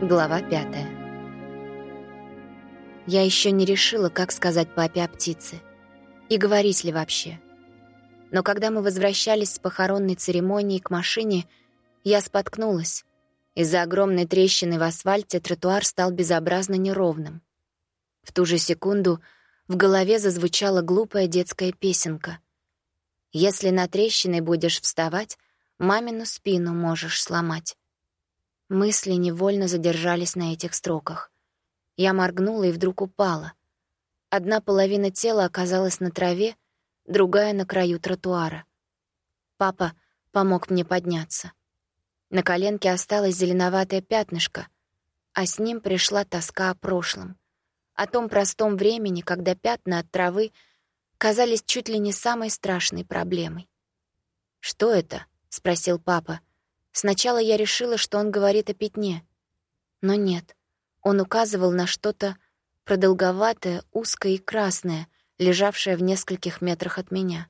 Глава пятая. Я еще не решила, как сказать папе о птице. И говорить ли вообще. Но когда мы возвращались с похоронной церемонии к машине, я споткнулась. Из-за огромной трещины в асфальте тротуар стал безобразно неровным. В ту же секунду в голове зазвучала глупая детская песенка. «Если на трещины будешь вставать, мамину спину можешь сломать». Мысли невольно задержались на этих строках. Я моргнула и вдруг упала. Одна половина тела оказалась на траве, другая — на краю тротуара. Папа помог мне подняться. На коленке осталось зеленоватое пятнышко, а с ним пришла тоска о прошлом. О том простом времени, когда пятна от травы казались чуть ли не самой страшной проблемой. «Что это?» — спросил папа — Сначала я решила, что он говорит о пятне. Но нет, он указывал на что-то продолговатое, узкое и красное, лежавшее в нескольких метрах от меня.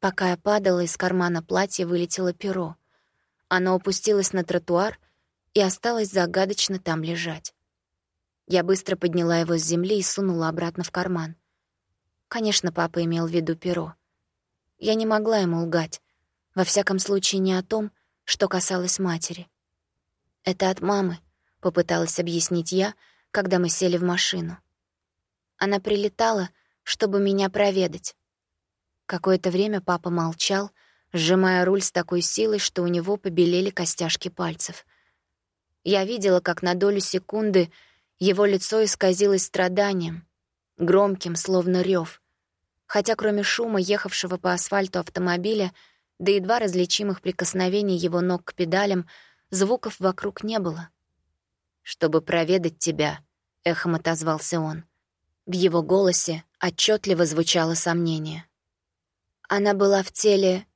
Пока я падала, из кармана платья вылетело перо. Оно опустилось на тротуар и осталось загадочно там лежать. Я быстро подняла его с земли и сунула обратно в карман. Конечно, папа имел в виду перо. Я не могла ему лгать, во всяком случае не о том, что касалось матери. «Это от мамы», — попыталась объяснить я, когда мы сели в машину. Она прилетала, чтобы меня проведать. Какое-то время папа молчал, сжимая руль с такой силой, что у него побелели костяшки пальцев. Я видела, как на долю секунды его лицо исказилось страданием, громким, словно рев. Хотя кроме шума ехавшего по асфальту автомобиля — до едва различимых прикосновений его ног к педалям звуков вокруг не было. «Чтобы проведать тебя», — эхом отозвался он. В его голосе отчетливо звучало сомнение. Она была в теле...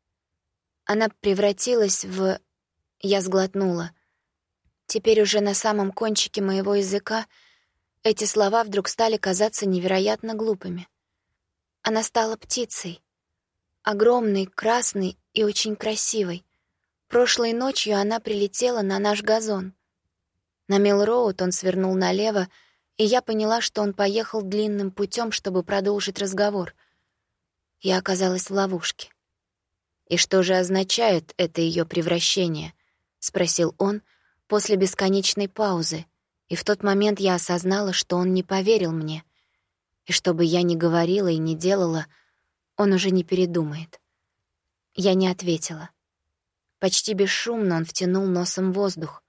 Она превратилась в... Я сглотнула. Теперь уже на самом кончике моего языка эти слова вдруг стали казаться невероятно глупыми. Она стала птицей. Огромной, красной и очень красивой. Прошлой ночью она прилетела на наш газон. На Милроуд он свернул налево, и я поняла, что он поехал длинным путем, чтобы продолжить разговор. Я оказалась в ловушке. «И что же означает это ее превращение?» — спросил он после бесконечной паузы, и в тот момент я осознала, что он не поверил мне. И что бы я ни говорила и ни делала, он уже не передумает. Я не ответила. Почти бесшумно он втянул носом воздух,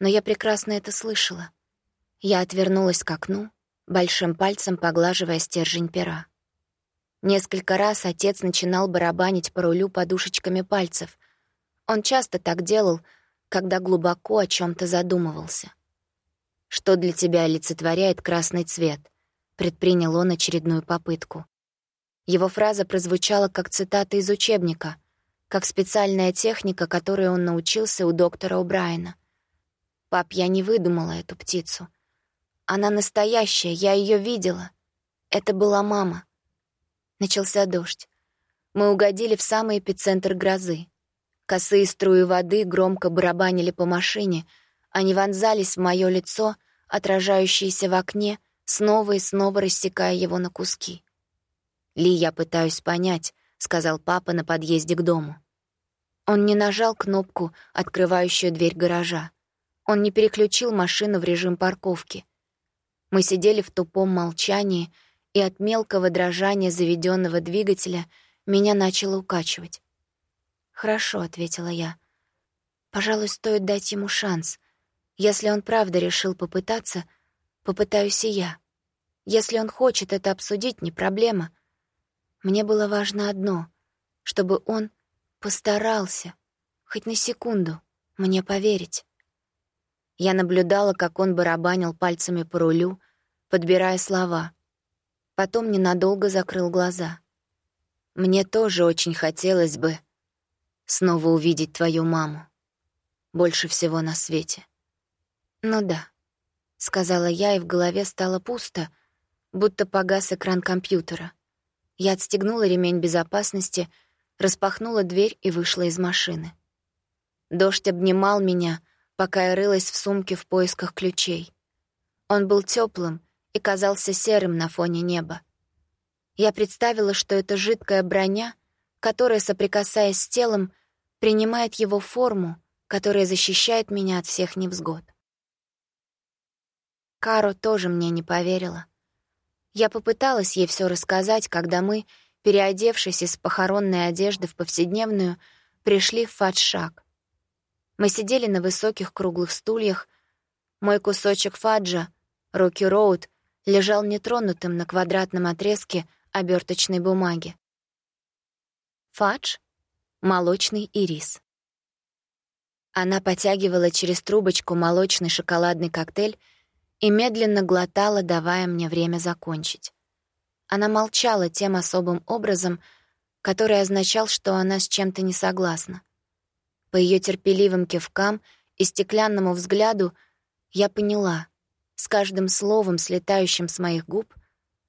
но я прекрасно это слышала. Я отвернулась к окну, большим пальцем поглаживая стержень пера. Несколько раз отец начинал барабанить по рулю подушечками пальцев. Он часто так делал, когда глубоко о чем то задумывался. «Что для тебя олицетворяет красный цвет?» — предпринял он очередную попытку. Его фраза прозвучала как цитата из учебника, как специальная техника, которой он научился у доктора О'Брайена. «Пап, я не выдумала эту птицу. Она настоящая, я ее видела. Это была мама». Начался дождь. Мы угодили в самый эпицентр грозы. Косые струи воды громко барабанили по машине, они вонзались в мое лицо, отражающееся в окне, снова и снова рассекая его на куски. «Ли, я пытаюсь понять», — сказал папа на подъезде к дому. Он не нажал кнопку, открывающую дверь гаража. Он не переключил машину в режим парковки. Мы сидели в тупом молчании, и от мелкого дрожания заведенного двигателя меня начало укачивать. «Хорошо», — ответила я. «Пожалуй, стоит дать ему шанс. Если он правда решил попытаться, попытаюсь и я. Если он хочет это обсудить, не проблема. Мне было важно одно — чтобы он постарался, хоть на секунду, мне поверить. Я наблюдала, как он барабанил пальцами по рулю, подбирая слова. Потом ненадолго закрыл глаза. «Мне тоже очень хотелось бы снова увидеть твою маму. Больше всего на свете». «Ну да», — сказала я, и в голове стало пусто, будто погас экран компьютера. Я отстегнула ремень безопасности, распахнула дверь и вышла из машины. Дождь обнимал меня, пока я рылась в сумке в поисках ключей. Он был теплым и казался серым на фоне неба. Я представила, что это жидкая броня, которая, соприкасаясь с телом, принимает его форму, которая защищает меня от всех невзгод. Каро тоже мне не поверила. Я попыталась ей все рассказать, когда мы, переодевшись из похоронной одежды в повседневную, пришли в фадж-шаг. Мы сидели на высоких круглых стульях. Мой кусочек фаджа, Рокки Роуд, лежал нетронутым на квадратном отрезке оберточной бумаги. Фадж — молочный ирис. Она потягивала через трубочку молочный шоколадный коктейль и медленно глотала, давая мне время закончить. Она молчала тем особым образом, который означал, что она с чем-то не согласна. По ее терпеливым кивкам и стеклянному взгляду я поняла, с каждым словом, слетающим с моих губ,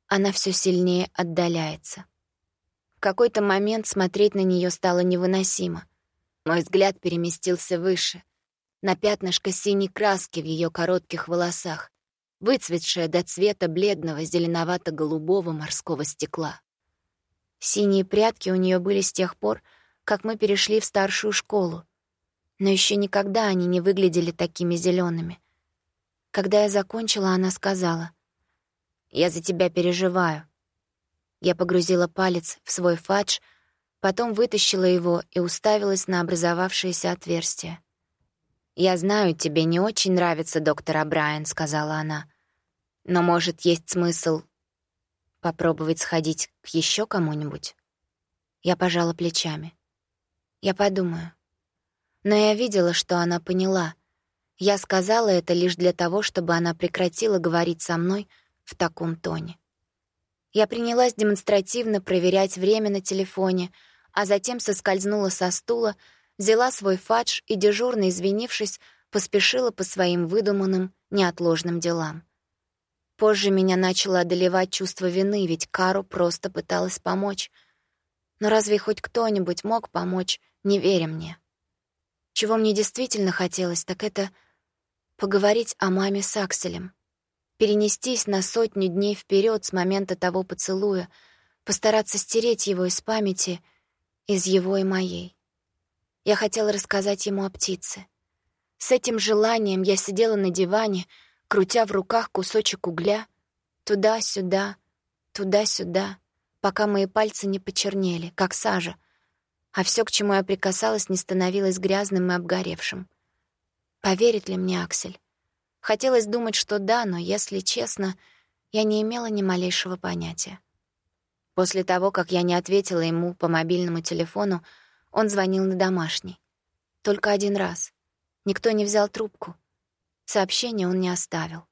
она все сильнее отдаляется. В какой-то момент смотреть на нее стало невыносимо. Мой взгляд переместился выше, на пятнышко синей краски в ее коротких волосах, выцветшее до цвета бледного зеленовато-голубого морского стекла. Синие прядки у нее были с тех пор, как мы перешли в старшую школу, но еще никогда они не выглядели такими зелеными. Когда я закончила, она сказала, «Я за тебя переживаю». Я погрузила палец в свой фадж, потом вытащила его и уставилась на образовавшееся отверстие. «Я знаю, тебе не очень нравится доктор Абрайан», — сказала она. «Но, может, есть смысл попробовать сходить к еще кому-нибудь?» Я пожала плечами. «Я подумаю». Но я видела, что она поняла. Я сказала это лишь для того, чтобы она прекратила говорить со мной в таком тоне. Я принялась демонстративно проверять время на телефоне, а затем соскользнула со стула, взяла свой фадж и, дежурно извинившись, поспешила по своим выдуманным, неотложным делам. Позже меня начало одолевать чувство вины, ведь Кару просто пыталась помочь. Но разве хоть кто-нибудь мог помочь, не веря мне? Чего мне действительно хотелось, так это поговорить о маме с Акселем. Перенестись на сотню дней вперед с момента того поцелуя, постараться стереть его из памяти, из его и моей. Я хотела рассказать ему о птице. С этим желанием я сидела на диване, крутя в руках кусочек угля, туда-сюда, туда-сюда, пока мои пальцы не почернели, как сажа — а все, к чему я прикасалась, не становилось грязным и обгоревшим. Поверит ли мне Аксель? Хотелось думать, что да, но, если честно, я не имела ни малейшего понятия. После того, как я не ответила ему по мобильному телефону, он звонил на домашний. Только один раз. Никто не взял трубку. Сообщение он не оставил.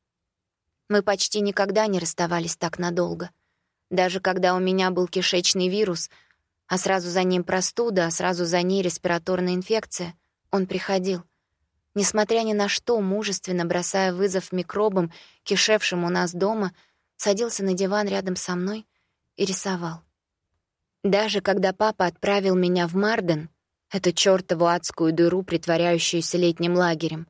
Мы почти никогда не расставались так надолго. Даже когда у меня был кишечный вирус — а сразу за ним простуда, а сразу за ней респираторная инфекция, он приходил. Несмотря ни на что, мужественно бросая вызов микробам, кишевшим у нас дома, садился на диван рядом со мной и рисовал. Даже когда папа отправил меня в Марден, эту чёртову адскую дыру, притворяющуюся летним лагерем,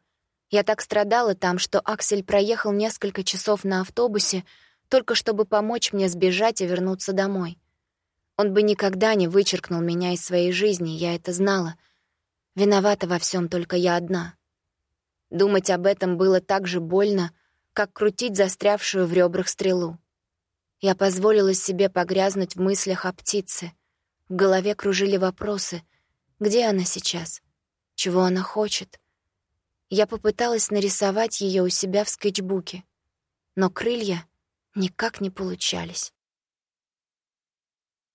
я так страдала там, что Аксель проехал несколько часов на автобусе, только чтобы помочь мне сбежать и вернуться домой. Он бы никогда не вычеркнул меня из своей жизни, я это знала. Виновата во всем только я одна. Думать об этом было так же больно, как крутить застрявшую в ребрах стрелу. Я позволила себе погрязнуть в мыслях о птице. В голове кружили вопросы. Где она сейчас? Чего она хочет? Я попыталась нарисовать ее у себя в скетчбуке, но крылья никак не получались.